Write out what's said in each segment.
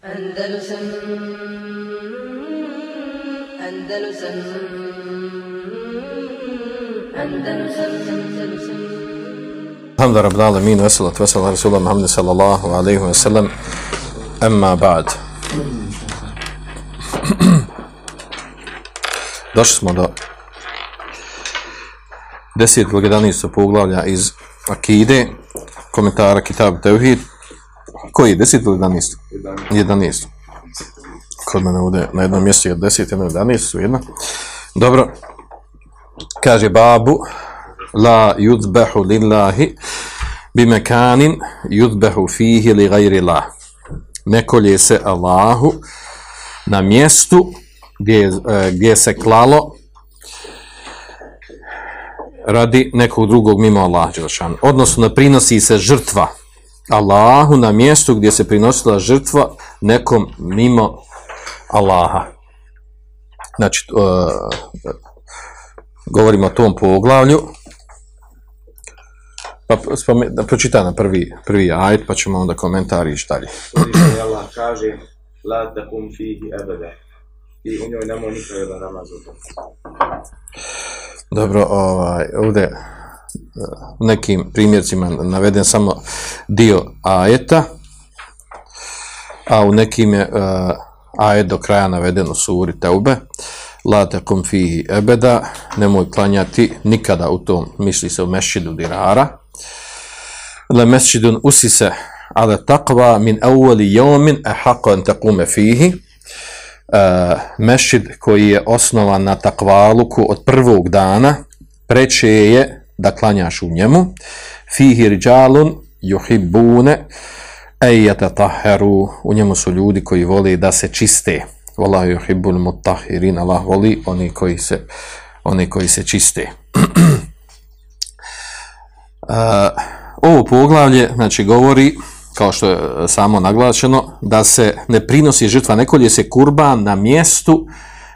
Andalusam Andalusam Andalusam Andalusam الحمد لله رب العالمين والصلاة والسلام على رسول الله محمد صلى الله عليه وسلم أما بعد Došli smo do desetog 11. poglavlja iz Akide, komentara Kitab Tevhid. koji je 10 ili 11? 11. Kod mene ovdje na jednom mjestu je 10, jedno 11 su jedno. Dobro. Kaže babu la yudbahu lillahi bimekanin yudbahu fihi li gajri Allah. Ne kolje se Allahu na mjestu gdje, e, gdje se klalo radi nekog drugog mimo Allah Đelšan. Odnosno, prinosi se žrtva Allahu na mjestu gdje se prinosila žrtva nekom mimo Allaha. Znači, e, govorimo o tom poglavlju. Pa da pročitam na prvi, prvi ajet, pa ćemo onda komentari ići dalje. Allah kaže La takum fihi ebede i u njoj nemoj nikada da namaz Dobro, ovaj, ovdje u nekim primjercima naveden samo dio ajeta, a u nekim je uh, ajet do kraja naveden u suri Teube. La takum fihi ebeda, nemoj klanjati nikada u tom, misli se u mešćidu dirara. Le mesčidun usise ala taqva min awali jomin ahaqo an taqume fihi. Uh, mešid koji je osnovan na takvaluku od prvog dana, preče je da klanjaš u njemu. Fihi riđalun juhibbune ejete taheru, u njemu su ljudi koji voli da se čiste. Wallahu yuhibbul mutahirin, Allah voli oni koji se, oni koji se čiste. uh, ovo poglavlje znači govori kao što je samo naglašeno da se ne prinosi žrtva nekolje se kurban na mjestu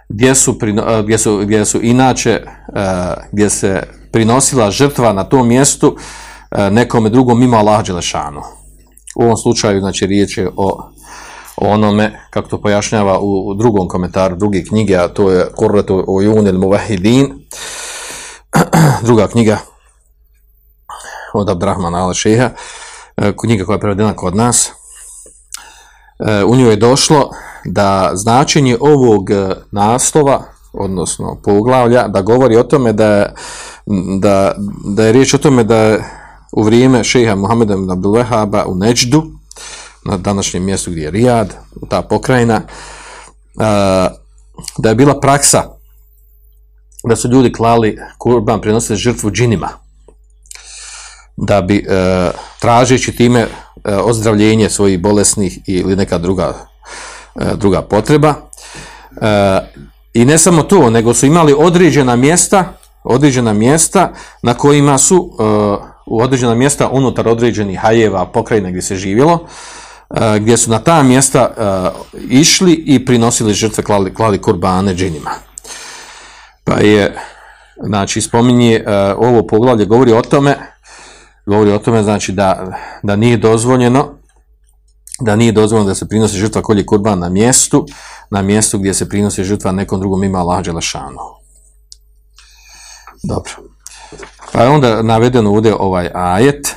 gdje su, gdje su, gdje su inače gdje se prinosila žrtva na tom mjestu nekome drugom mimo Allah Đelešanu. U ovom slučaju znači riječ je o, onome kako to pojašnjava u, drugom komentaru druge knjige, a to je Kurratu o Junil Muvahidin druga knjiga od Abdrahmana al Šeha, knjiga koja je prevedena kod nas. U njoj je došlo da značenje ovog naslova, odnosno poglavlja, da govori o tome da, da, da je riječ o tome da je u vrijeme šeha Muhammeda ibn Abdul Wahaba u Neđdu, na današnjem mjestu gdje je Rijad, ta pokrajina, da je bila praksa da su ljudi klali kurban, prenosili žrtvu džinima da bi e, tražeći time e, ozdravljenje svojih bolesnih ili neka druga, e, druga potreba. I ne samo to, nego su imali određena mjesta, određena mjesta na kojima su e, u određena mjesta unutar određenih hajeva pokrajine gdje se živjelo, e, gdje su na ta mjesta e, išli i prinosili žrtve, klali, klali kurbane džinima. Pa je, znači, spominje ovo poglavlje, govori o tome govori o tome znači da, da nije dozvoljeno da nije dozvoljeno da se prinosi žrtva kolje kurban na mjestu, na mjestu gdje se prinosi žrtva nekom drugom ima Allah Đelešanu. Dobro. Pa je onda navedeno ovdje ovaj ajet,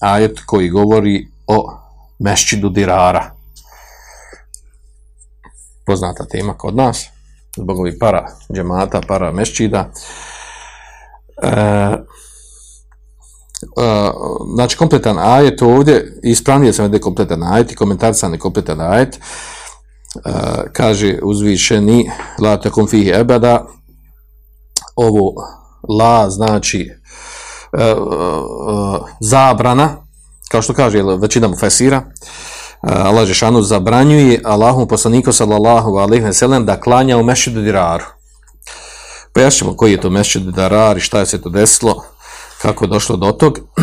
ajet koji govori o mešćidu dirara. Poznata tema kod nas, zbog ovih para džemata, para mešćida. E, Uh, znači kompletan ajet ovdje, ispravnije sam ovdje kompletan ajet i komentarisan je kompletan ajet, uh, kaže uzvišeni la takum fihi ebada, ovo la znači uh, uh, zabrana, kao što kaže većina mu fesira, uh, Allah Žešanu zabranjuje Allahom poslaniku sallallahu alaihi wa sallam da klanja u mešćidu diraru. Pojašnjamo koji je to mešćidu dirar i šta je se to desilo, kako je došlo do tog.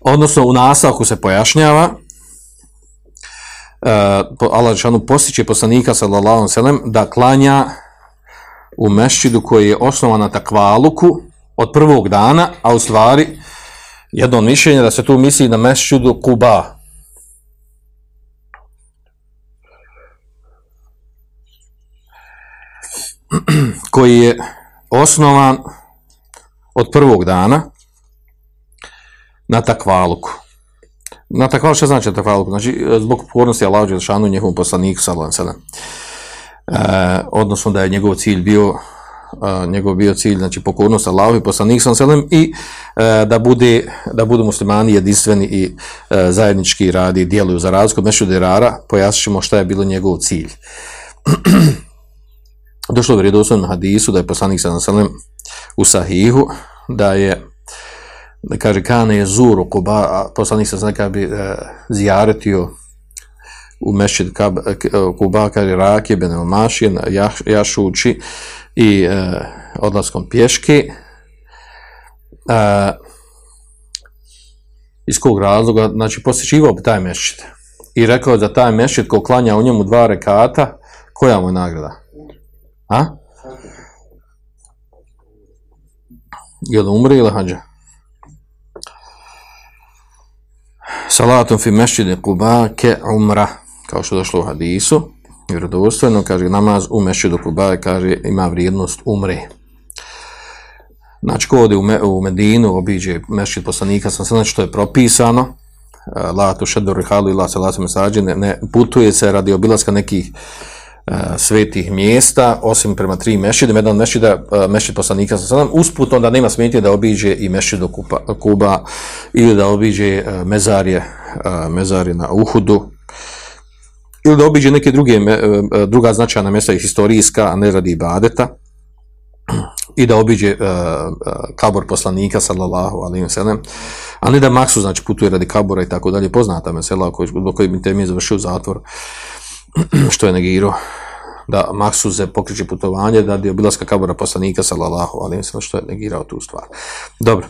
Odnosno, u nastavku se pojašnjava, uh, Allah Žešanu postiće poslanika sallallahu sallam da klanja u Mešćidu koji je osnovan na takvaluku od prvog dana, a u stvari jedno mišljenje da se tu misli na Mešćidu Kuba. koji je osnovan od prvog dana na takvaluku. Na takvaluku, što znači na takvaluku? Znači, zbog pokornosti Allahođe šanu njehovom poslaniku, sallam odnosno da je njegov cilj bio a, njegov bio cilj, znači pokornost Allahu i poslanik sam selem i e, da, bude, da budu muslimani jedinstveni i e, zajednički radi i djeluju za razliku od Mešuda Derara, pojasnit ćemo šta je bilo njegov cilj. Došlo je u hadisu da je poslanik sam selem u sahihu, da je da kaže kane je zuru kuba, poslanik bi e, zijaretio u mešćid Kuba, kaže Rakije, Benelmašije, Jašući i e, odlaskom pješke. E, iz kog razloga? Znači, posjećivao bi taj mešćid. I rekao je da taj mešćid ko klanja u njemu dva rekata, koja mu je nagrada? A? Je li umri ili hađa? Salatom fi mešćide Kuba ke umra kao što je došlo u hadisu, vjerodostojno, kaže namaz u mešćidu Kuba, kaže ima vrijednost umre. Znači, ko u, me, u Medinu, obiđe mešćid poslanika, sam znači što je propisano, la tu šedu rihalu i la se lasu mesađe, ne, ne putuje se radi obilaska nekih uh, svetih mjesta, osim prema tri mešćide, jedan mešćida, uh, mešćid poslanika sam sadam, usput onda nema smetnje da obiđe i mešćidu Kuba, ili da obiđe uh, mezarje, mezarje na Uhudu, ili da obiđe neke druge, druga značajna mjesta i historijska, a ne radi ibadeta, i da obiđe uh, kabor poslanika, sallallahu wa sallam, a ne da maksu, znači, putuje radi kabora i tako dalje, poznata mesela koji, do koji bi temi završio zatvor, što je negirao, da maksuze pokriče putovanje, da je obilaska kabora poslanika, sallallahu wa sallam, što je negirao tu stvar. Dobro.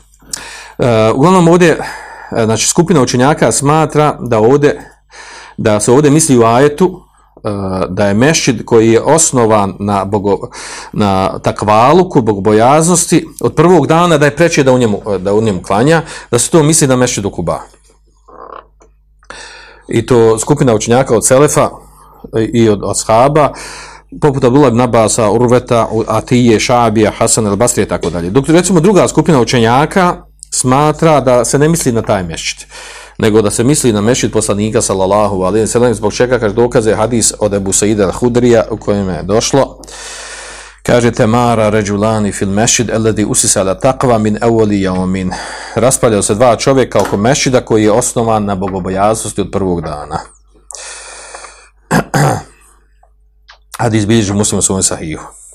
Uh, uglavnom ovdje, znači, skupina učenjaka smatra da ovdje da se ovdje misli u ajetu uh, da je mešćid koji je osnovan na, bogo, na takvaluku, bogobojaznosti, od prvog dana da je preće da u njemu, da u njemu klanja, da se to misli na mešćid u Kuba. I to skupina učenjaka od Selefa i od Ashaba, poput Abdullah ibn Abasa, Urveta, Atije, Šabija, Hasan el Basri i tako dalje. Dok recimo druga skupina učenjaka smatra da se ne misli na taj mešćid nego da se misli na mešid poslanika sallallahu alejhi ve sellem zbog čega kaže dokaze hadis od Abu Saida al-Hudrija u kojem je došlo. Kaže temara rajulani fil mešid alladhi usisa ala taqwa min awwali yawmin. Raspaljao se dva čovjeka oko mešida koji je osnovan na bogobojaznosti od prvog dana. Hadis bilježi muslim u svom sahihu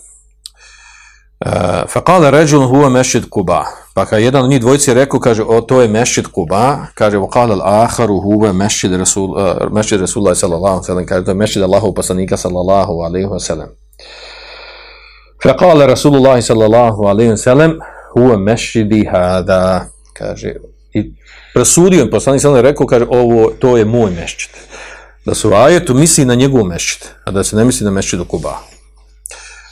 Fa qala rajul huwa masjid Quba. Pa kad jedan od njih dvojice rekao kaže o to je masjid Quba, kaže wa qala al-akharu huwa masjid Rasul uh, masjid Rasulullah sallallahu sellem, kaže to je masjid Allahu poslanika sallallahu alejhi ve sellem. Fa qala Rasulullah sallallahu alejhi ve sellem huwa masjidi hada. Kaže i presudio poslanik sallallahu rekao kaže ovo to je moj mešćid. Da su ajetu misli na njegov mešćid, a da se ne misli na mešćid Quba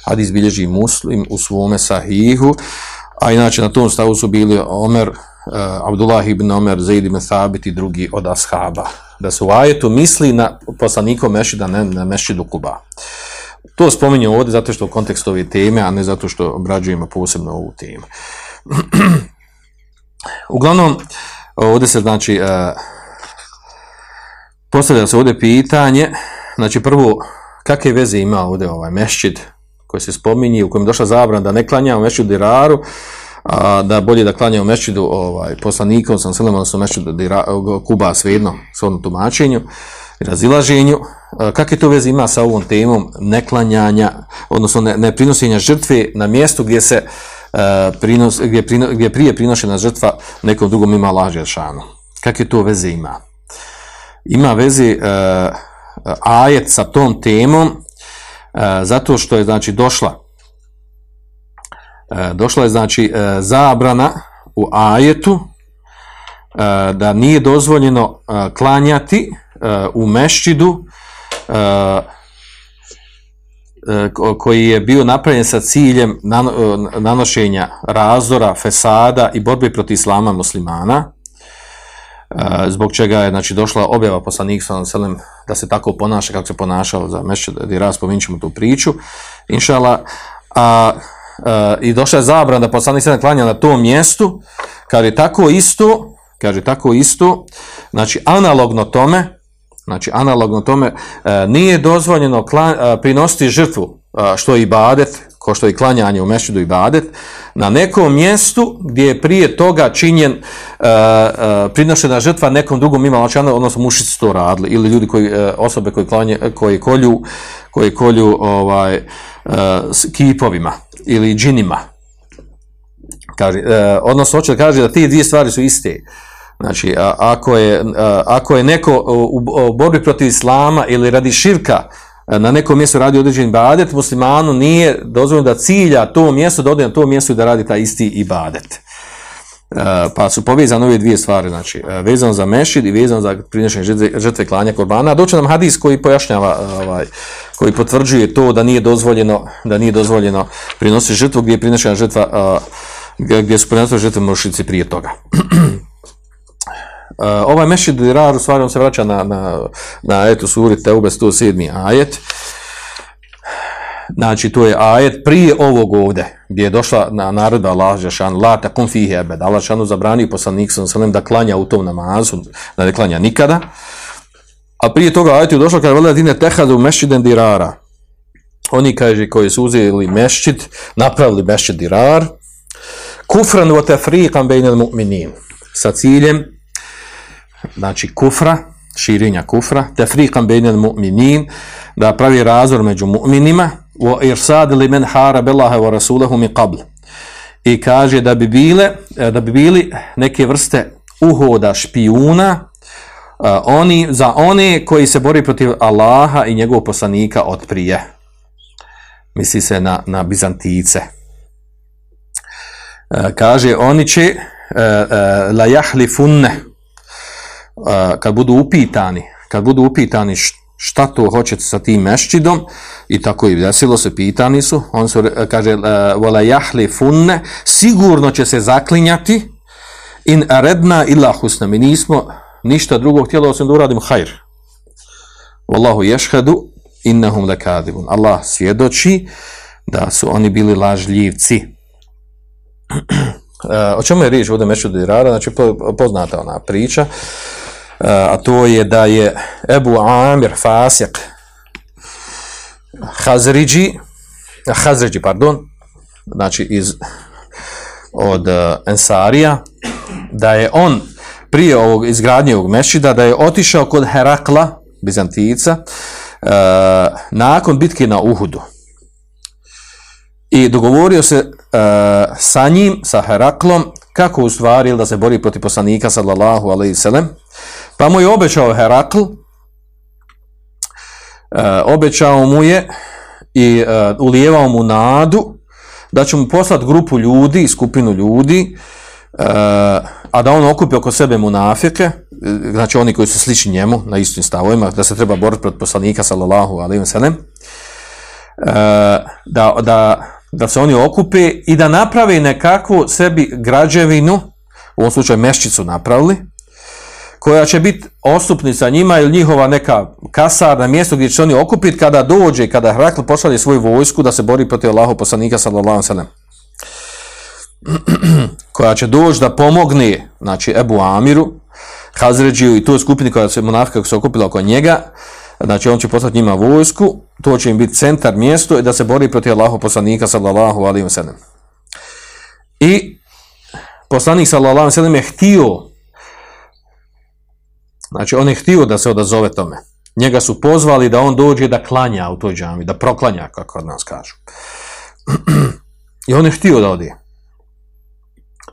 hadis bilježi muslim u svome sahihu, a inače na tom stavu su bili Omer, uh, Abdullah ibn Omer, Zaid ibn Thabit i drugi od ashaba. Da su u ajetu misli na poslanikom mešida, ne na mešidu Kuba. To spominju ovdje zato što u kontekstu ove teme, a ne zato što obrađujemo posebno ovu temu. Uglavnom, ovdje se znači, uh, postavlja se ovdje pitanje, znači prvo, kakve veze ima ovdje ovaj mešćid, koji se spominje, u kojem je došla zabrana da ne klanja u mešćidu diraru, a da bolje da klanja u mešćidu ovaj, poslanikom, sam selem, odnosno mešćidu diraru, Kuba svejedno, s ovom tumačenju i razilaženju. Kakve to veze ima sa ovom temom neklanjanja, odnosno ne, ne prinosenja žrtve na mjestu gdje se uh, prinos, gdje, prino, gdje prije prinošena žrtva nekom drugom ima lažje šanu? Kakve to veze ima? Ima veze uh, ajet sa tom temom E, zato što je znači došla. E, došla je znači e, zabrana u ajetu da nije dozvoljeno klanjati u mešćidu koji je bio napravljen sa ciljem nanošenja razora, fesada i borbe protiv islama muslimana zbog čega je znači došla objava poslanik sallallahu alejhi da se tako ponaša kako se ponašao za mešćid di raz pominjemo tu priču inshallah a, a, i došla je zabrana da poslanik se klanja na tom mjestu, kaže tako isto, kaže tako isto, znači analogno tome, znači analogno tome, e, nije dozvoljeno klan, e, prinositi žrtvu, e, što je ibadet, ko što je klanjanje u mešćidu ibadet, na nekom mjestu gdje je prije toga činjen e, e, prinošena žrtva nekom drugom ima lačana, odnosno mušici to radili, ili ljudi koji, e, osobe koji, klanje, koji kolju, koji kolju ovaj, s kipovima ili džinima. Kaže, odnosno, hoće da kaže da te dvije stvari su iste. Znači, a, ako, je, a, ako je neko u, u borbi protiv islama ili radi širka na nekom mjestu radi određeni ibadet, muslimanu nije dozvoljeno da cilja to mjesto, da ode na to mjesto i da radi taj isti ibadet. E, pa su povezane ove dvije stvari, znači e, vezano za mešid i vezano za prinošenje žrtve, klanja korbana. Doće nam hadis koji pojašnjava, ovaj, koji potvrđuje to da nije dozvoljeno, da nije dozvoljeno prinositi žrtvu gdje je prinošena žrtva, gdje su prinosili žrtve mušici prije toga. Uh, ovaj Mešid Dirar, u stvari on se vraća na, na, na etu suri Teube 107. ajet. Znači, to je ajet prije ovog ovde, gdje je došla na naredba Allah Žešan, la takum fihi ebed, Allah Žešanu zabranio poslanik sam sallam da klanja u tom namazu, da ne klanja nikada. A prije toga ajet je došla kada vele dine tehadu Mešiden Dirara. Oni, kaže, koji su uzeli Mešid, napravili Mešid Dirar, kufran wa tefriqan bejnel mu'minin, sa ciljem znači kufra, širenja kufra, tefriqan bejnel mu'minin, da pravi razor među mu'minima, wa irsad li men harab Allaha wa rasulahu mi qabl. I kaže da bi bile, da bi bili neke vrste uhoda špijuna, Uh, oni, za one koji se bori protiv Allaha i njegovog poslanika od prije. Misli se na, na Bizantice. Uh, kaže, oni će uh, la jahlifunne, kad budu upitani, kad budu upitani šta to hoćete sa tim mešćidom, i tako i desilo se, pitani su, on su, kaže, vola jahli funne, sigurno će se zaklinjati, in redna illa husna, mi nismo ništa drugog htjela osim da uradimo hajr. Wallahu ješhedu, innahum lekadibun. Allah svjedoči da su oni bili lažljivci. o čemu je riječ ovdje mešću dirara? Znači, poznata ona priča. A to je da je Ebu Amir Fasik Hazriđi Hazriđi, pardon znači iz od uh, Ensarija da je on prije ovog izgradnje ovog mešida da je otišao kod Herakla Bizantica uh, nakon bitke na Uhudu. I dogovorio se uh, sa njim, sa Heraklom kako u stvari da se bori protiv poslanika sallallahu alaihi sallam Pa mu je obećao Herakl, uh, obećao mu je i uh, ulijevao mu nadu da će mu poslati grupu ljudi, skupinu ljudi, uh, a da on okupi oko sebe munafike, znači oni koji su slični njemu na istim stavovima, da se treba boriti protiv poslanika, sallallahu alaihi wa sallam, da, da, da se oni okupe i da napravi nekakvu sebi građevinu, u ovom slučaju meščicu napravili, koja će biti ostupnica njima ili njihova neka kasarna mjesto gdje će oni okupiti kada dođe kada Hrakl pošalje svoju vojsku da se bori protiv Allahov poslanika sallallahu sallam koja će doći da pomogne znači Ebu Amiru Hazređiju i toj skupini koja se monafika se okupila oko njega. Znači on će poslati njima vojsku to će im biti centar mjesto i da se bori protiv Allahov poslanika sallallahu alaihi wa sallam i poslanik sallallahu alaihi wa sallam je htio Znači, on je htio da se odazove tome. Njega su pozvali da on dođe da klanja u toj džami, da proklanja, kako od nas kažu. I on je htio da ode.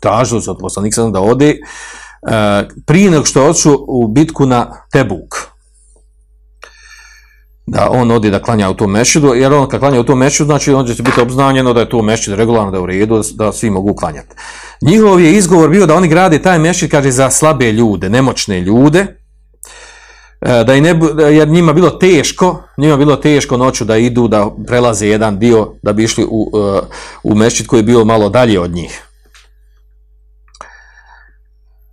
Tražili su od poslanika da ode e, prije nego što odšao u bitku na Tebuk. Da on ode da klanja u tom mešidu, jer on kad klanja u tom mešidu, znači on će biti obznanjeno da je to mešid regularno, da je u redu, da svi mogu klanjati. Njihov je izgovor bio da oni grade taj mešid, kaže, za slabe ljude, nemoćne ljude, da i ne, jer njima bilo teško, njima bilo teško noću da idu, da prelaze jedan dio, da bi išli u, e, u mešćit koji je bio malo dalje od njih.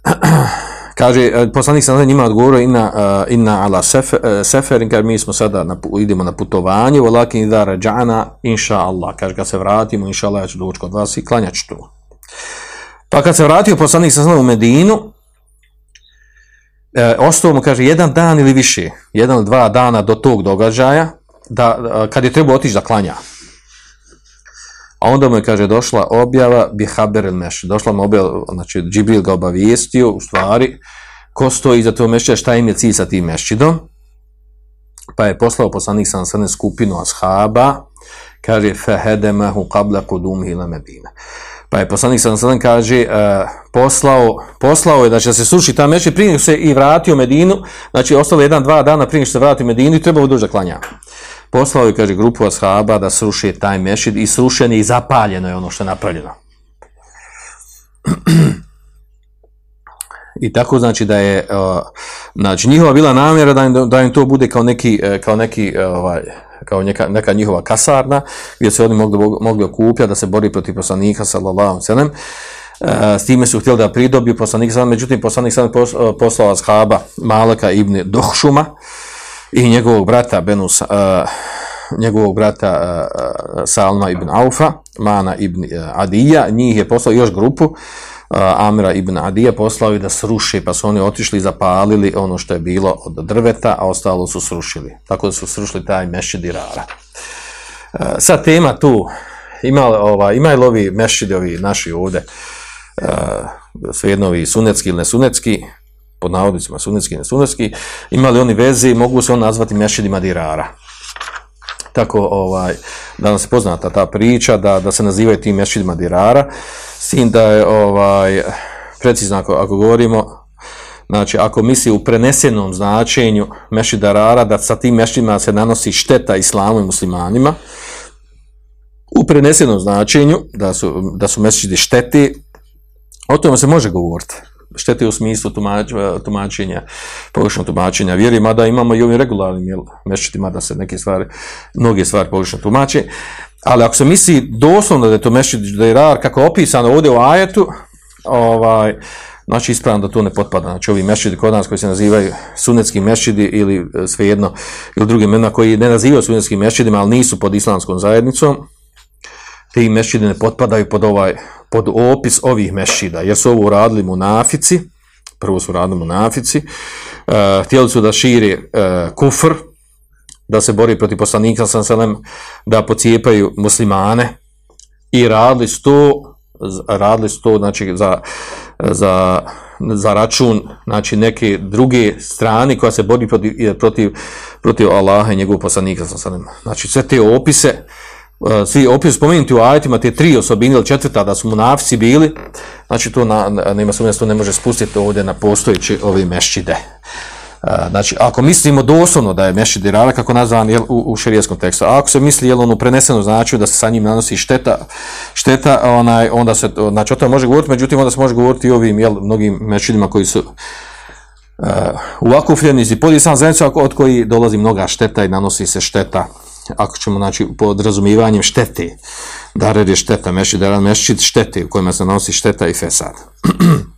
kaže, e, poslanik sam njima odgovorio inna, inna ala sefer, kaže, mi smo sada, na, idemo na putovanje, volakin da rađana, inša Allah, kaže, kad se vratimo, inša Allah, ja ću doći kod vas i tu. Pa kad se vratio poslanik sam u Medinu, e, ostao mu, kaže, jedan dan ili više, jedan ili dva dana do tog događaja, da, e, kad je trebao otići da klanja. A onda mu je, kaže, došla objava bi haber el meš. Došla mu objava, znači, Džibril ga obavijestio, u stvari, ko stoji iza tog mešćida, šta im je cilj sa tim mešćidom. Pa je poslao poslanik sam srne skupinu ashaba, kaže, fehedemahu qabla kudumihi ila Medina. Pa je poslanik sam srne, kaže, uh, poslao, poslao je da će se sruši ta mešćid prije se i vratio u Medinu, znači, ostalo je jedan, dva dana prije se vrati u Medinu i trebao da klanja. Poslao je, kaže, grupu ashaba da sruši taj mešid i srušen je i zapaljeno je ono što je napravljeno. I tako znači da je, uh, znači njihova bila namjera da im, da im to bude kao neki, eh, kao neki, ovaj, kao neka, neka njihova kasarna gdje se oni mogli, mogli okupljati da se bori protiv poslanika sallallahu alejhi Uh, s time su htjeli da pridobiju poslanik sallam, međutim poslanik sallam pos, poslao ashaba Malaka ibn Dohšuma i njegovog brata Benus, uh, njegovog brata uh, Salma ibn Aufa, Mana ibn Adija, njih je poslao još grupu, Amira ibn Adija poslao i da sruše, pa su oni otišli i zapalili ono što je bilo od drveta, a ostalo su srušili. Tako da su srušili taj mešćid Dirara. Uh, sad tema tu, ima ova, ima li ovi mešćidi, ovi naši ovde, uh, svejedno ovi sunetski ili nesunetski, pod navodnicima sunetski i nesunetski, imali oni veze i mogu se on nazvati mešidima dirara. Tako, ovaj, da nam se poznata ta priča, da, da se nazivaju tim mešidima dirara, s tim da je, ovaj, precizno ako, ako govorimo, znači ako misli u prenesenom značenju mešidarara, da sa tim mešidima se nanosi šteta islamu i muslimanima, u prenesenom značenju, da su, da su šteti, o tome se može govoriti štete u smislu tumač, tumačenja, pogrešnog tumačenja vjeri, mada imamo i ovim regularnim jel, da se neke stvari, mnoge stvari pogrešno tumače, ali ako se misli doslovno da je to mešćit da je rar, kako je opisano ovdje u ajetu, ovaj, znači ispravno da to ne potpada, znači ovi mešćidi kod nas koji se nazivaju sunetski mešćidi ili svejedno, ili drugim imena koji ne nazivaju sunetskim mešćidima, ali nisu pod islamskom zajednicom, te mešćidi ne potpadaju pod ovaj pod opis ovih mešćida, jer su ovo uradili munafici, prvo su uradili munafici, uh, htjeli su da širi uh, kufr, da se bori protiv poslanika sa selem, da pocijepaju muslimane i radili su to, radili su to znači, za, za, za račun znači, neke druge strane koja se bori protiv, protiv, protiv Allaha i njegovog poslanika sa. Znači sve te opise, svi opis spomenuti u ajetima, te tri osobine ili četvrta da su munafici bili, znači to na, nema sumnje, to ne može spustiti ovdje na postojeći ovi mešćide. Znači, ako mislimo doslovno da je mešćid dirara, kako nazvan jel, u, u šerijeskom tekstu, a ako se misli jel ono preneseno znači da se sa njim nanosi šteta, šteta onaj, onda se, znači o tome može govoriti, međutim onda se može govoriti i ovim jel, mnogim mešćidima koji su uh, uvakufljeni i pod islam zajednicu, od koji dolazi mnoga šteta i nanosi se šteta ako ćemo znači pod razumijevanjem štete darer je šteta mešćid darer mešćid štete u kojima se nosi šteta i fesad.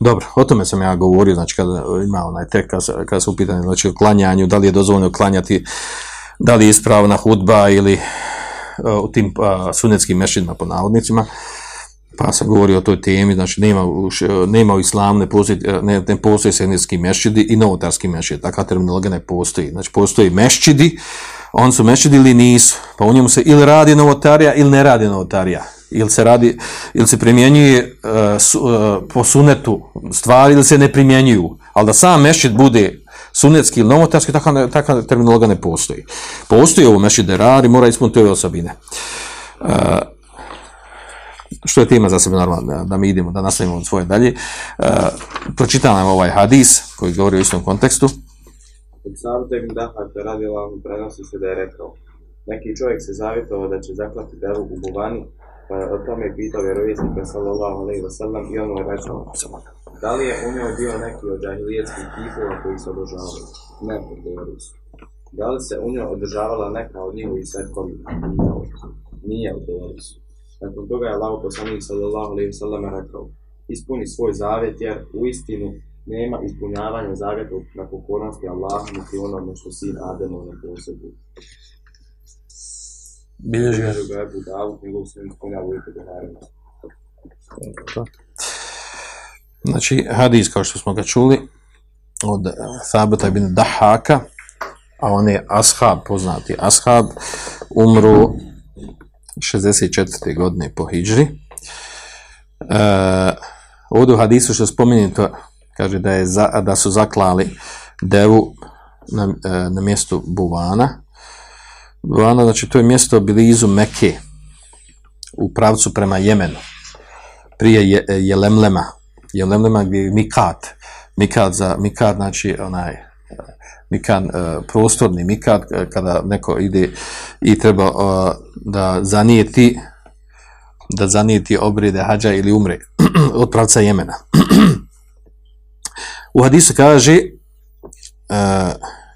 Dobro o tome sam ja govorio znači kada ima onaj tek kada, kada se upitanje znači o klanjanju da li je dozvoljeno klanjati da li je ispravna hudba ili uh, u tim uh, sunetskim mešćidima po navodnicima. Pa sam govorio o toj temi, znači nema, nema u islamu, ne postoji, ne, ne postoji senijski mešćidi i novotarski mešćidi, takva terminologija ne postoji. Znači postoji mešćidi, on su mešćidi ili nisu, pa u njemu se ili radi novotarija ili ne radi novotarija, ili se radi, ili se primjenjuje uh, su, uh, po sunetu stvari ili se ne primjenjuju, ali da sam mešćid bude sunetski ili novotarski, takva, takva terminologija ne postoji. Postoji ovo mešćid radi, mora ispuniti ove osobine. Uh, što je tema za sebe normalno, da, da mi idemo, da nastavimo svoje dalje. Pročitam ovaj hadis koji govori o istom kontekstu. Od Savda ibn Dahaka radi Allah prenosi se da je rekao neki čovjek se zavjetovao da će zaklati devu u buvani, pa o tome pitao vjerovjesnika sallallahu alaihi wa sallam i on mu je rekao da li je u njoj bio neki od džahilijetskih tipova koji se održavali? Ne, odgovorili su. Da li se u njoj održavala neka od njihovih setkovi? Nije, odgovorili su. Nakon toga je Allah poslanik sallallahu alaihi sallam rekao ispuni svoj zavjet jer u istinu nema ispunjavanja zavjeta na pokornosti Allaha niti onome što sin Ademov ne posjeduje. Bilježi ga. Bilježi ga Ebu Davud, njegov sin ispunjava uvjete Buhari. Znači, hadis, kao što smo ga čuli, od eh, Thabata ibn Dahaka, a on je ashab, poznati ashab, umru 64. godine po hijđri. E, ovdje u hadisu što spominje to, kaže da, je za, da su zaklali devu na, e, na mjestu Buvana. Buvana, znači to je mjesto blizu Meke, u pravcu prema Jemenu, prije je, Jelemlema, Jelemlema gdje je Mikat, Mikat, za, Mikat znači onaj mikan, e, prostorni mikat, e, kada neko ide i treba e, da zanijeti da zanijeti obride hađa ili umre od pravca Jemena. U hadisu kaže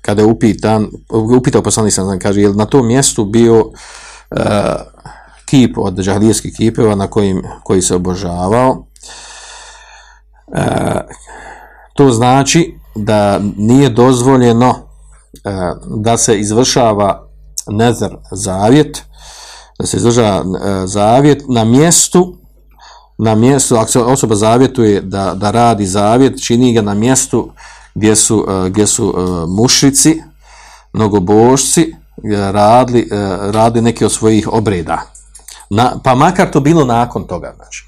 kada je upitan, upitao poslanik sam, kaže, je na tom mjestu bio kip od džahlijskih kipeva na kojim, koji se obožavao. to znači da nije dozvoljeno da se izvršava nezar zavjet, da se izvršava zavjet na mjestu, na mjestu, ako se osoba zavjetuje da, da radi zavjet, čini ga na mjestu gdje su, e, gdje su mušici, mnogobošci, radili, radili neke od svojih obreda. Na, pa makar to bilo nakon toga, znači.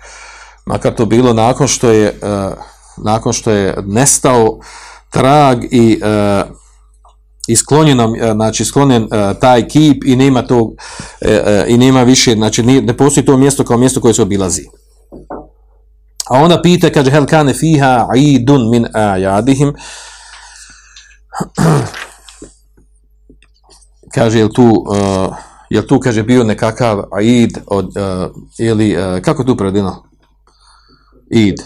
Makar to bilo nakon što je, nakon što je nestao trag i isklonjeno, e, znači sklonjen taj kip i nema to uh, i nema više, znači ne postoji to mjesto kao mjesto koje se obilazi. A onda pita, kaže, hel kane fiha idun min ajadihim, kaže, jel tu, uh, jel tu, kaže, bio nekakav aid od, uh, ili, uh, kako tu prevedeno? Id.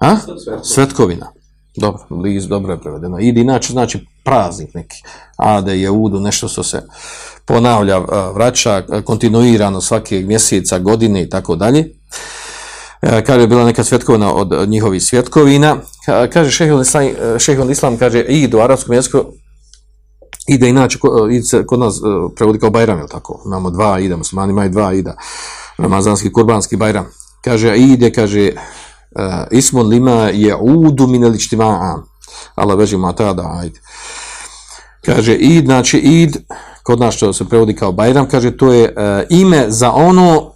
A? Svetkovina. Dobro, liz, dobro je prevedeno. Idi, inače znači praznik neki. Ade je udu, nešto što se ponavlja, vraća kontinuirano svake mjeseca, godine i tako dalje. E, kaže bila neka svjetkovina od njihovih svjetkovina. Kaže šehol islam, šehol islam kaže id u arapskom jeziku ide inače, ide se kod nas e, prevodi kao bajram, je tako? Imamo dva ida, muslimani imaju dva ida. Ramazanski, kurbanski bajram. Kaže, ide, kaže, ismun lima je udu minel ičtima'a. Allah veži ma tada, ajde. Kaže, id, znači id, kod nas što se prevodi kao Bajram, kaže, to je ime za ono,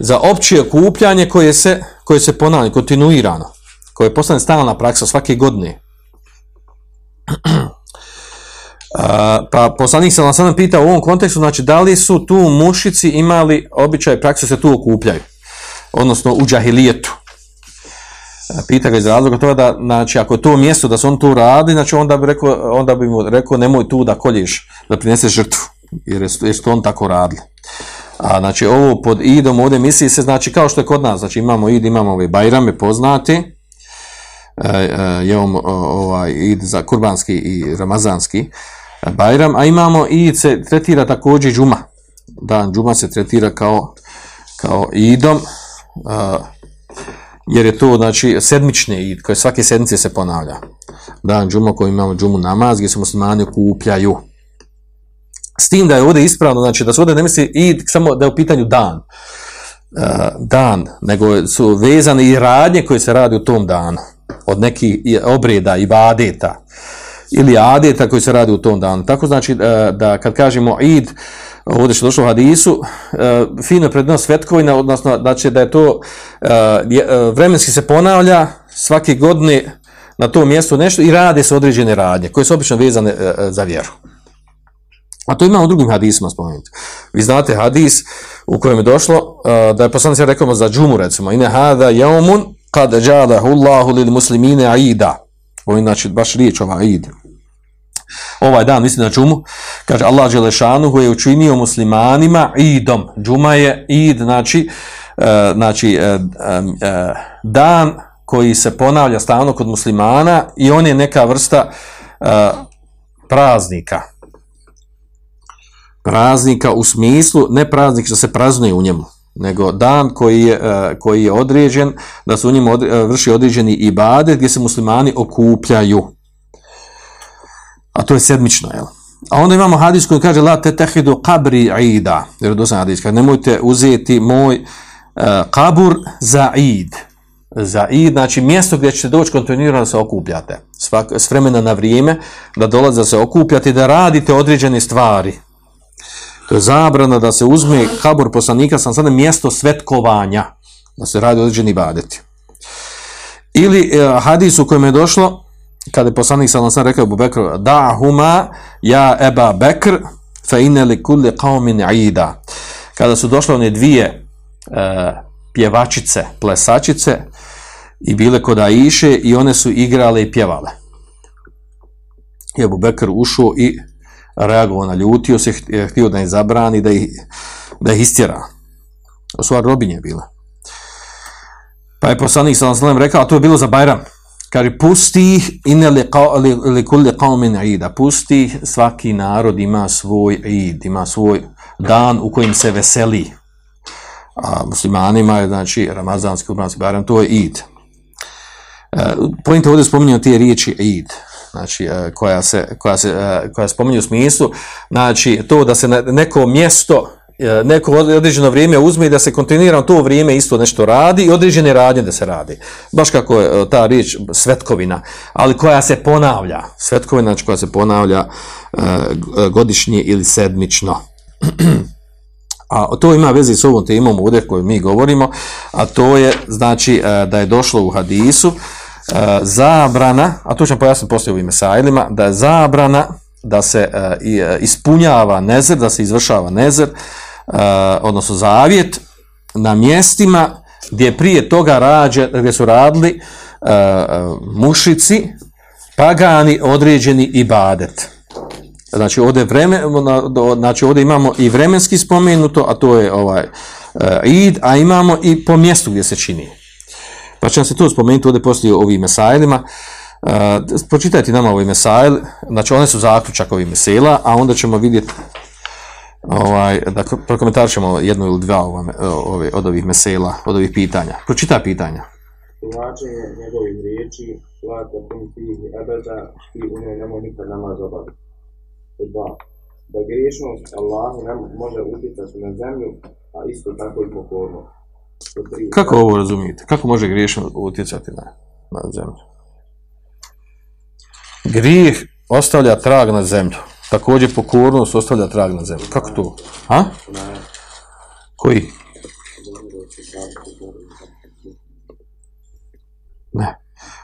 za opće okupljanje koje se, koje se ponavlja, kontinuirano, koje postane stalna praksa svake godine. Pa poslanik se sam pita u ovom kontekstu, znači da li su tu mušici imali običaj prakse se tu okupljaju, odnosno u džahilijetu. Pita ga iz razloga toga da, znači, ako je to mjesto da se on tu radi, znači onda bi, rekao, onda bi mu rekao nemoj tu da kolješ, da prineseš žrtvu, jer je, jer su on tako radili. A znači ovo pod idom ovdje misli se, znači kao što je kod nas, znači imamo id, imamo ove bajrame poznati, e, e, je ovaj id za kurbanski i ramazanski bajram, a imamo id se tretira također džuma. Dan džuma se tretira kao, kao idom, jer je to znači sedmični id koji svake sedmice se ponavlja. Dan džuma koji imamo džumu namaz gdje se muslimani okupljaju. S tim da je ovdje ispravno, znači da se ovdje ne misli id samo da je u pitanju dan. Uh, dan, nego su vezane i radnje koje se radi u tom danu. Od nekih obreda i vadeta. Ili adeta koji se radi u tom danu. Tako znači uh, da kad kažemo id, ovdje što došlo u hadisu, uh, fino prednost svetkovina, odnosno znači da je to vremenski se ponavlja svake godine na tom mjestu nešto i rade se određene radnje koje su obično vezane za vjeru. A to imamo u drugim hadisima spomenuti. Vi znate hadis u kojem je došlo uh, da je poslanik rekao za džumu recimo ine hada jaumun kad ja'alahu Allahu lil muslimine aida. Ovo je znači baš riječ ova aida ovaj dan, mislim na džumu, kaže Allah Đelešanu je učinio muslimanima idom. Džuma je id, znači, uh, znači uh, uh, dan koji se ponavlja stalno kod muslimana i on je neka vrsta uh, praznika. Praznika u smislu, ne praznik što se praznuje u njemu, nego dan koji je, e, koji je određen, da se u njemu e, vrši određeni ibadet gdje se muslimani okupljaju. A to je sedmično, jel? A onda imamo hadis koji kaže la te tehidu kabri ida. Jer sam hadis, kaže, nemojte uzeti moj uh, kabur za id. Za id, znači mjesto gdje ćete doći kontinuirano se okupljate. Svak, s vremena na vrijeme da dolaze da se okupljate da radite određene stvari. Zabrana da se uzme kabur poslanika sam sada mjesto svetkovanja. Da se radi određeni badeti. Ili uh, hadis u kojem je došlo kada je poslanik sallallahu alejhi rekao Abu Bekru da huma ja Eba Bekr fa inna li kulli qaumin ida kada su došle one dvije e, pjevačice plesačice i bile kod Aiše i one su igrale i pjevale i Abu Bekr ušao i reagovao na ljutio se htio da ih zabrani da ih, da ih istjera o stvar robinje bila pa je poslanik sallallahu alejhi rekao a to je bilo za Bajram Kaže, pusti ih ine li, li, li ida. Pusti svaki narod ima svoj id, ima svoj dan u kojim se veseli. A muslimanima je, znači, ramazanski, kurbanski barem, to je id. E, Pojente ovdje spominjamo te riječi id, znači, e, koja se, koja se, e, koja spominju u smislu, znači, to da se neko mjesto E, neko određeno vrijeme uzme i da se kontinuirano to vrijeme isto nešto radi i određene radnje da se radi. Baš kako je ta riječ svetkovina, ali koja se ponavlja. Svetkovina znači koja se ponavlja godišnje ili sedmično. A to ima veze s ovom temom ovdje koju mi govorimo, a to je znači da je došlo u hadisu zabrana, a to ćemo pojasniti poslije ovim mesajlima, da je zabrana da se ispunjava nezer, da se izvršava nezer, uh, odnosno zavjet na mjestima gdje prije toga rađe, gdje su radili mušici, pagani određeni ibadet. Znači ovdje, vreme, znači ovdje imamo i vremenski spomenuto, a to je ovaj id, a imamo i po mjestu gdje se čini. Pa ćemo se to spomenuti ovdje poslije ovim mesajlima. Uh, pročitajte nama ovaj mesajl, znači one su zaključak ovih mesela, a onda ćemo vidjeti ovaj, da prokomentarišemo jednu ili dva ove, ove, od ovih mesela, od ovih pitanja. Pročita pitanja. Tumačenje njegovih riječi, vlate pun tih ebeda i u njoj nemoj nikad namaz obaviti. Dva. Da griješnost Allah ne može utjecati na zemlju, a isto tako i pokorno. Kako ovo razumijete? Kako može griješnost utjecati na, na zemlju? Grijeh ostavlja trag na zemlju. Također pokornost ostavlja trag na zemlji. Kako to? A? Koji? Ne.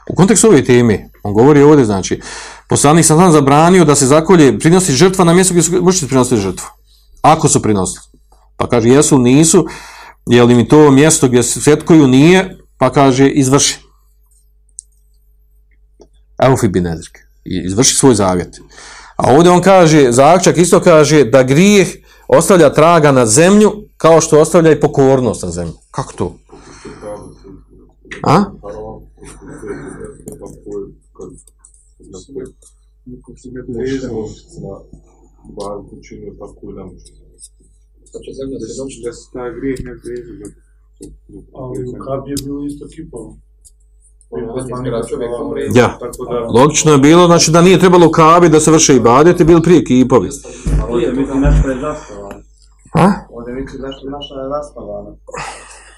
U kontekstu ove teme, on govori ovdje, znači, poslanik sam sam zabranio da se zakolje, prinosi žrtva na mjestu gdje su možete prinositi žrtvu. Ako su prinosili. Pa kaže, jesu, nisu, je li mi to mjesto gdje se svetkuju, nije, pa kaže, izvrši. Evo fi binedrike. Izvrši svoj zavjet. A ovdje on kaže, zakčak isto kaže da grijeh ostavlja traga na zemlju kao što ostavlja i pokornost na zemlju. Kako to? A? Ali u Kabi je bilo isto kipalo. Ja, logično je bilo, znači da nije trebalo u kabi da se vrše i badete, bili prije kipovi. Ovdje mislim nešto je zastavano. A? Ovdje mislim nešto naša je zastavano.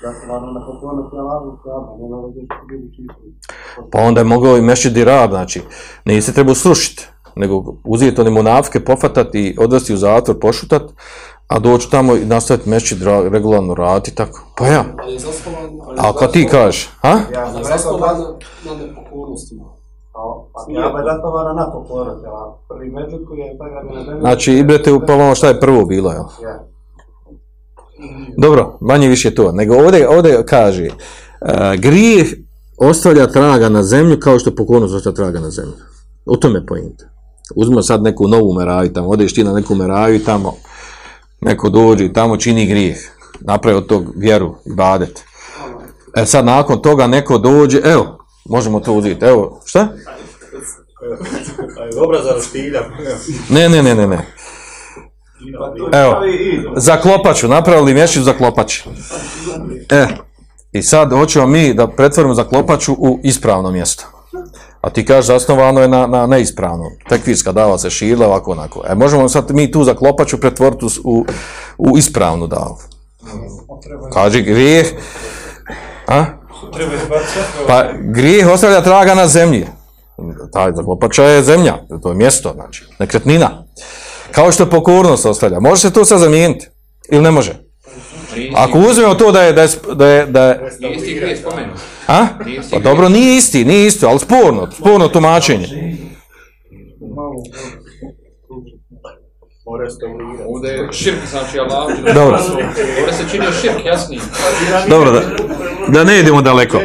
Zastavano na poklonu kjelavu kaba, nema ovdje što bili kipovi. Pa onda je mogao i mešći rad, znači, nije se trebao srušiti, nego uzeti one monafke, pofatati i odvesti u zatvor, pošutat, a doći tamo i nastaviti mešći regularno raditi, tako. Pa ja. A kad ti kažeš, ha? Ja sam zasnovan na nepokornostima. Ja bi zasnovan na pokornosti, a prvi međut koji je na. Znači, ibrete u pa šta je prvo bilo, jel? Ja. Dobro, manje više to. Nego ovdje, ovdje kaže, uh, grijeh ostavlja traga na zemlju kao što pokornost ostavlja traga na zemlju. U tome je pojenta. Uzmimo sad neku novu meraju tamo, odeš ti na neku meraju tamo neko dođe i tamo čini grijeh. Napravi od tog vjeru i badet. E sad nakon toga neko dođe, evo, možemo to uzeti, evo, šta? Dobra za. Ne, ne, ne, ne, ne. Evo, za klopaču, napravili mješić za klopaču. E, i sad hoćemo mi da pretvorimo za klopaču u ispravno mjesto. A ti kažeš zasnovano je na, na neispravno. Tekvirska dava se širila, ovako onako. E, možemo sad mi tu za klopaču pretvoriti u, u, ispravnu davu. Kaži grijeh. A? Pa grijeh ostavlja traga na zemlji. Ta zaklopača je zemlja, to je mjesto, znači, nekretnina. Kao što pokornost ostavlja. Može se to sad zamijeniti? Ili ne može? Ako uzmemo to da je, da je, da je, da je a? Pa dobro, nije isti, nije isto, ali sporno, sporno tumačenje. Ovdje je širk, znači Allah. Dobro. Ovdje se činio širk, jasniji. Dobro, da, da ne idemo daleko.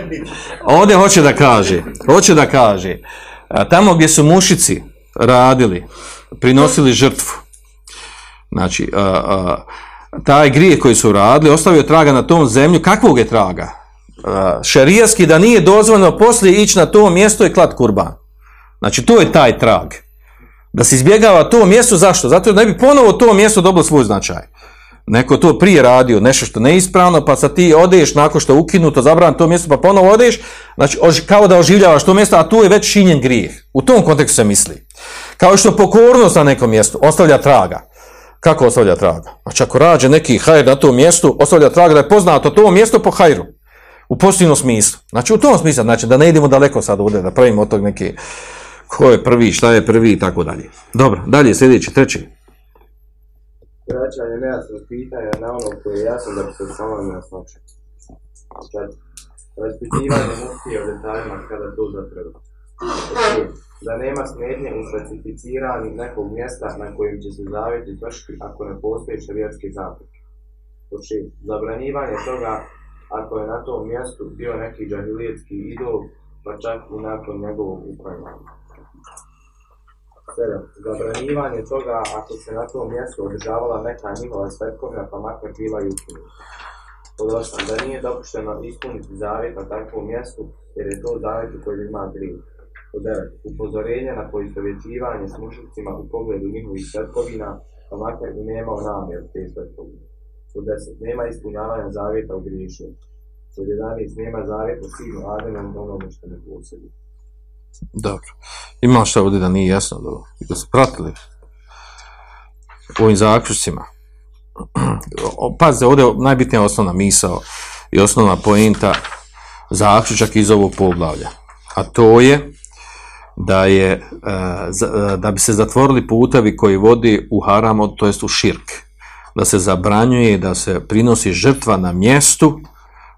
Ovdje hoće da kaže, hoće da kaže, tamo gdje su mušici radili, prinosili žrtvu, znači, a, a, taj grijeh koji su radili, ostavio traga na tom zemlju, kakvog je traga? A, šerijatski da nije dozvoljeno poslije ići na to mjesto i klat kurban. Znači, to je taj trag. Da se izbjegava to mjesto, zašto? Zato da ne bi ponovo to mjesto dobilo svoj značaj. Neko to prije radio, nešto što neispravno, pa sad ti odeš nakon što je ukinuto, zabran to mjesto, pa ponovo odeš, znači kao da oživljavaš to mjesto, a tu je već činjen grijeh. U tom kontekstu se misli. Kao što pokornost na nekom mjestu ostavlja traga. Kako ostavlja traga? Znači ako rađe neki hajr na tom mjestu, ostavlja traga da je poznato to mjesto po hajru. U pozitivnom smislu. Znači u tom smislu, znači da ne idemo daleko sad ovdje, da pravimo od tog neki ko je prvi, šta je prvi i tako dalje. Dobro, dalje, sljedeći, treći. Vraćanje nejasnog pitanja na ono koje je jasno da bi se samo nejasnoće. Četiri. Raspitivanje muftije o detaljima kada to zatreba. Da nema smetnje u specificiranju nekog mjesta na kojem će se zavjeti vršiti ako ne postoji šarijatski zapreke. Šest. Zabranjivanje toga ako je na tom mjestu bio neki džahilijetski idol, pa čak i nakon njegovog uklanjanja. 7. Zabranjivanje toga ako se na tom mjestu održavala neka njihova svetkovina pa makar bila i ukinuta. Pod 8. Da nije dopušteno ispuniti zavjet na takvom mjestu jer je to zavjet u kojem ima grije. Pod 9. Upozorenje na poistovjećivanje s mušicima u pogledu njihovih svetkovina pa makar i nemao namjer te svetkovine. Pod 10. Nema ispunjavanja zavjeta u griješu. Pod 11. Nema zavjeta sinu Ademom onome što ne posjeduje. Dobro. Ima šta ovdje da nije jasno, da, da su pratili u ovim zaključcima. O, Pazite, ovdje je najbitnija osnovna misao i osnovna poenta zaključak iz ovog poglavlja. A to je da je e, e, da bi se zatvorili putevi koji vodi u haram, to jest u širk. Da se zabranjuje da se prinosi žrtva na mjestu,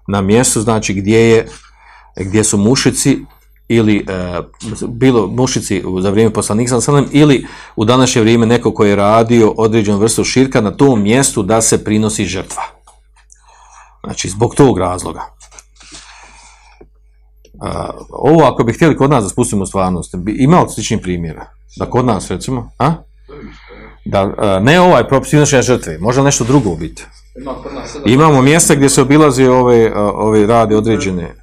na mjestu znači gdje je gdje su mušici ili e, bilo mušici za vrijeme poslanika ve sellem, ili u današnje vrijeme neko koji je radio određenu vrstu širka na tom mjestu da se prinosi žrtva. Znači, zbog tog razloga. A, ovo ako bi htjeli kod nas da spustimo stvarnost, bi imao sličnih primjera. Da kod nas recimo, a? Da, a, ne ovaj propis prinošenja žrtve, može nešto drugo biti. Ima. Imamo mjesta gdje se obilazi ove, ove radi određene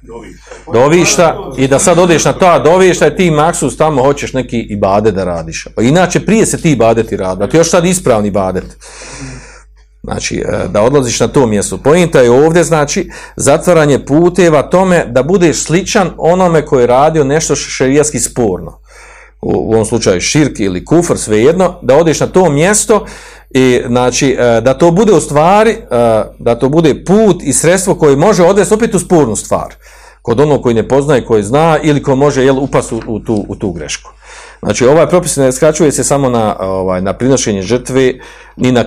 dovišta i da sad odeš na ta dovišta i ti maksus tamo hoćeš neki ibade da radiš. Pa inače prije se ti ibadeti radi, a ti još sad ispravni ibadet. Znači, e, da odlaziš na to mjesto. Pojenta je ovdje, znači, zatvaranje puteva tome da budeš sličan onome koji je radio nešto šerijatski sporno. U, u ovom slučaju širk ili kufr, svejedno, da odeš na to mjesto i znači e, da to bude u stvari, e, da to bude put i sredstvo koje može odvesti opet u spornu stvar. Kod onog koji ne poznaje, koji zna ili ko može jel, upast u, u, tu, u tu grešku. Znači, ovaj propis ne skraćuje se samo na, ovaj, na prinošenje žrtve, ni na,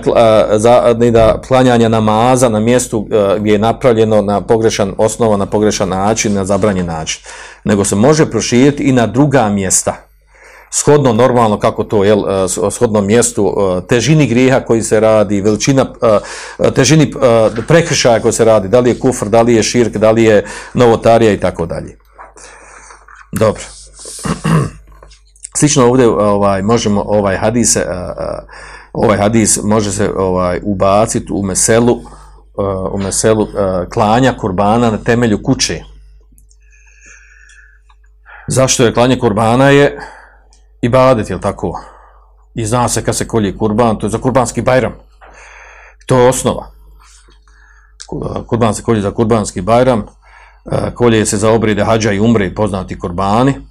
za, ni na klanjanje namaza na mjestu a, gdje je napravljeno na pogrešan osnova, na pogrešan način, na zabranjen način. Nego se može proširiti i na druga mjesta. Shodno normalno kako to je shodno mjestu a, težini grijeha koji se radi, veličina težini prekršaja koji se radi, da li je kufr, da li je širk, da li je novotarija i tako dalje. Dobro. Slično ovdje ovaj možemo ovaj hadis eh, eh, ovaj hadis može se ovaj ubaciti u meselu eh, u meselu klanja kurbana na temelju kuće. Zašto je klanje kurbana je ibadet, je tako? I zna se kad se kolje kurban, to je za kurbanski bajram. To je osnova. Ku- Kurban se kolje za kurbanski bajram, kolje se za obride hađa i umre, poznati kurbani.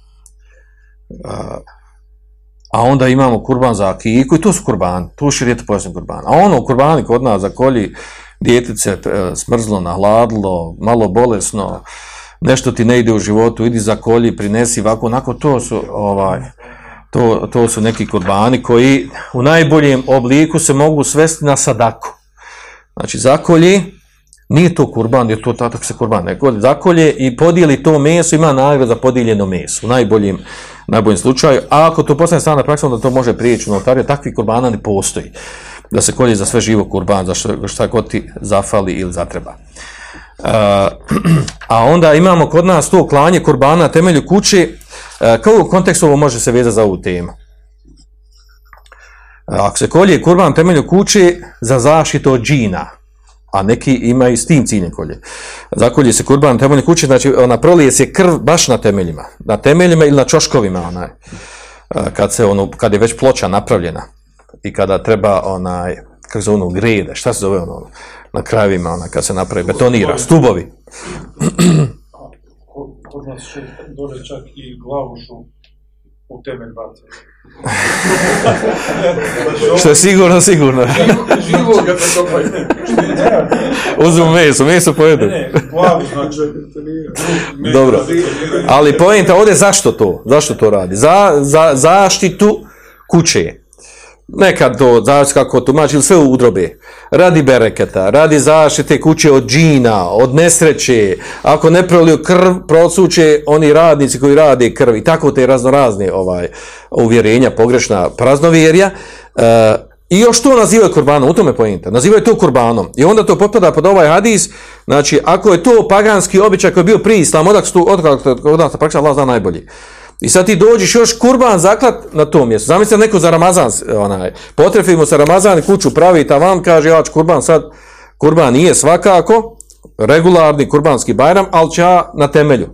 A onda imamo kurban za akiku i to su kurbani, tu širijeto pojasni kurban. A ono kurbani kod nas za kolji djetice e, smrzlo, nahladilo, malo bolesno, nešto ti ne ide u životu, idi za kolji, prinesi ovako, onako, to su ovaj, to, to su neki kurbani koji u najboljem obliku se mogu svesti na sadaku. Znači zakolji, nije to kurban, jer to tatak se kurban, nego zakolje i podijeli to meso, ima nagradu za podijeljeno meso, u najboljem, najboljem slučaju. A ako to postane stvarna praksa, onda to može prijeći u notariju, takvi kurbana ne postoji. Da se kolje za sve živo kurban, za šta, šta god ti zafali ili zatreba. Uh, a onda imamo kod nas to klanje kurbana na temelju kuće, uh, kao u kontekstu ovo može se vezati za ovu temu. Ako se kolje kurban temelju kuće za zaštitu od džina, a neki imaju s tim ciljem kolje. Zakolje se kurban na temelju kuće, znači ona prolije se krv baš na temeljima, na temeljima ili na čoškovima, onaj, uh, kad, se ono, kad je već ploča napravljena i kada treba onaj, kako zove ono, grede, šta se zove ono, na krajevima, ona, kad se napravi, betonira, stubovi. Kod, nas dođe čak i glavušu u temelj. Što je sigurno, sigurno. Živo ga. Uzmu meso, meso pojedu. Ne, znači. Dobro. Ali pojenta ovdje zašto to? Zašto to radi? Za, za zaštitu kuće. Nekad to, zavisi kako tumači, ili sve udrobe. Radi bereketa, radi zaštite kuće od džina, od nesreće. Ako ne proliju krv, prosuće oni radnici koji rade krv i tako te raznorazne ovaj, uvjerenja, pogrešna praznovjerja. E, I još to nazivaju kurbanom, u tome pojenta. Nazivaju to kurbanom. I onda to potpada pod ovaj hadis, znači ako je to paganski običaj koji je bio prije islama, odak praksa Allah zna najbolji. I sad ti dođeš još kurban zaklat na to mjesto. Zamisli da neko za Ramazan, onaj, potrefimo se Ramazan kuću pravi tavan, kaže ja ću kurban sad, kurban nije svakako, regularni kurbanski bajram, ali će ja na temelju,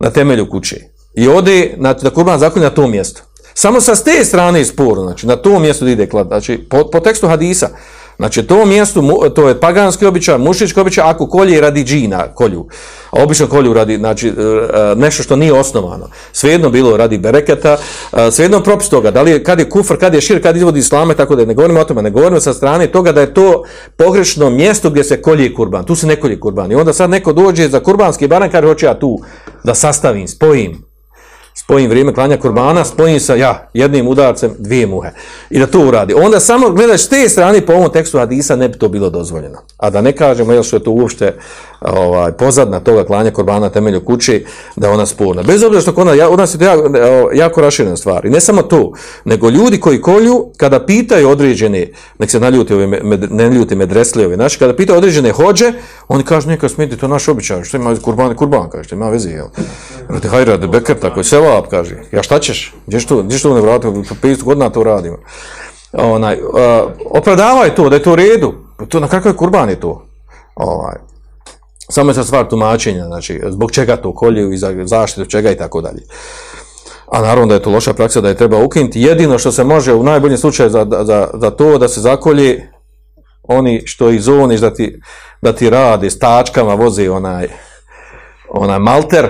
na temelju kuće. I ode na, na kurban zakon na to mjesto. Samo sa te strane je spor, znači na to mjesto ide klad, znači po, po tekstu hadisa, znači to mjesto, to je paganski običaj, mušički običaj, ako kolje radi džina, kolju, a obično kolju radi, znači e, e, nešto što nije osnovano, svejedno bilo radi bereketa, e, svejedno propis toga, da li je, kad je kufr, kad je šir, kad izvodi islame, tako da ne govorimo o tome, ne govorimo sa strane toga da je to pogrešno mjesto gdje se kolje kurban, tu se ne kolje kurban, i onda sad neko dođe za kurbanski baran, kaže hoće ja tu da sastavim, spojim, spojim vrijeme klanja kurbana, spojim sa ja, jednim udarcem dvije muhe. I da to uradi. Onda samo gledaš s te strane po ovom tekstu hadisa ne bi to bilo dozvoljeno. A da ne kažemo jel što je to uopšte ovaj, pozadna toga klanja kurbana na temelju kuće, da je ona sporna. Bez obzira što kod nas, ja, od nas je to jako, jako raširena stvar. I ne samo to, nego ljudi koji kolju, kada pitaju određene, nek se naljuti ove, med, ne ljuti medresli ove naši, kada pitaju određene hođe, oni kažu neka smeti, to je naš običaj, što ima kurban, kurban, kaže, što ima veze, jel? Radi hajra, da bekar, tako je sevap, kaže, ja šta ćeš, gdje što, gdje što ne vrati, po 500 godina to radimo. Onaj, uh, opravdavaj to, da je to u redu, to na kakav kurban je to? Ovaj, samo je sad stvar tumačenja, znači, zbog čega to kolju i za zaštitu čega i tako dalje. A naravno da je to loša praksa da je treba ukinuti. Jedino što se može u najboljem slučaju za, za, za to da se zakolje oni što izoniš da ti, da ti radi s tačkama, vozi onaj, onaj malter,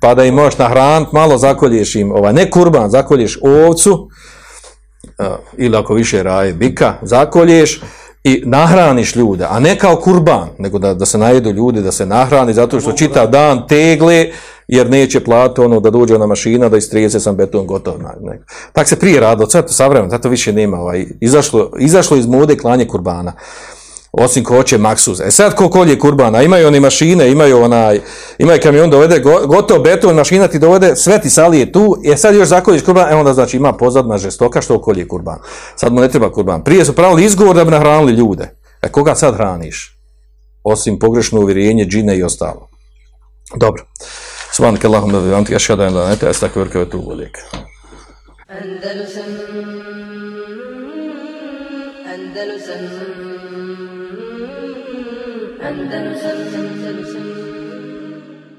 pa da im možeš nahraniti, malo zakolješ im, ovaj, ne kurban, zakolješ ovcu, ili ako više raje bika, zakolješ i nahraniš ljude, a ne kao kurban, nego da, da se najedu ljudi, da se nahrani, zato što čitav dan tegle, jer neće plati ono da dođe ona mašina, da istrijese sam beton gotov. Ne. Tak se prije radilo, sad to savremeno, sad to više nema, ovaj, izašlo, izašlo iz mode klanje kurbana. Osim ko hoće maksuz. E sad ko kolje kurbana, imaju oni mašine, imaju onaj, imaju kamion dovede, go, gotov beton, mašina ti dovede, sve ti salije tu, e sad još zakoljiš kurban, e onda znači ima pozadna žestoka što kolje kurban. Sad mu ne treba kurban. Prije su pravili izgovor da bi nahranili ljude. E koga sad hraniš? Osim pogrešno uvjerenje, džine i ostalo. Dobro. سبحانك اللهم وبحمدك أشهد أن لا إله إلا أنت أستغفرك وأتوب إليك Andalusam Andalusam Andalusam Andalusam